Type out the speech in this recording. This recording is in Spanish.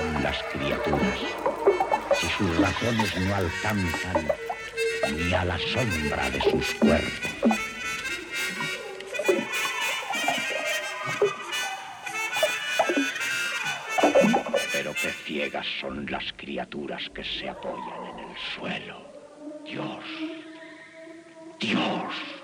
son las criaturas, si sus razones no alcanzan ni a la sombra de sus cuerpos. Pero qué ciegas son las criaturas que se apoyan en el suelo. Dios, Dios.